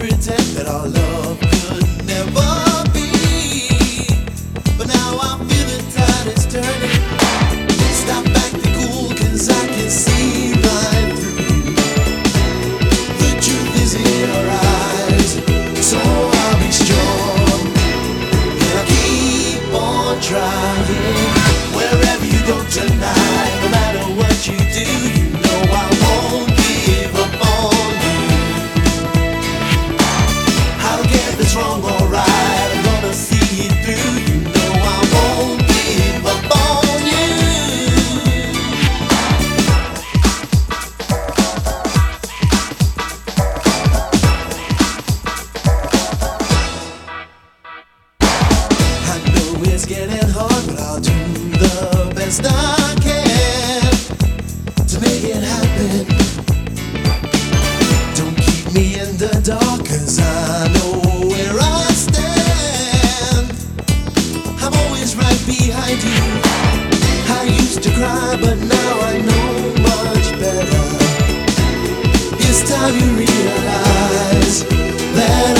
pretend that our love could never be. But now I feel the tide is turning. Stop back I can see right through. The truth is in your eyes, so I'll be strong. I keep on trying. getting hard, but I'll do the best I can to make it happen. Don't keep me in the dark, cause I know where I stand. I'm always right behind you. I used to cry, but now I know much better. It's time you realize that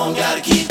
on, gotta keep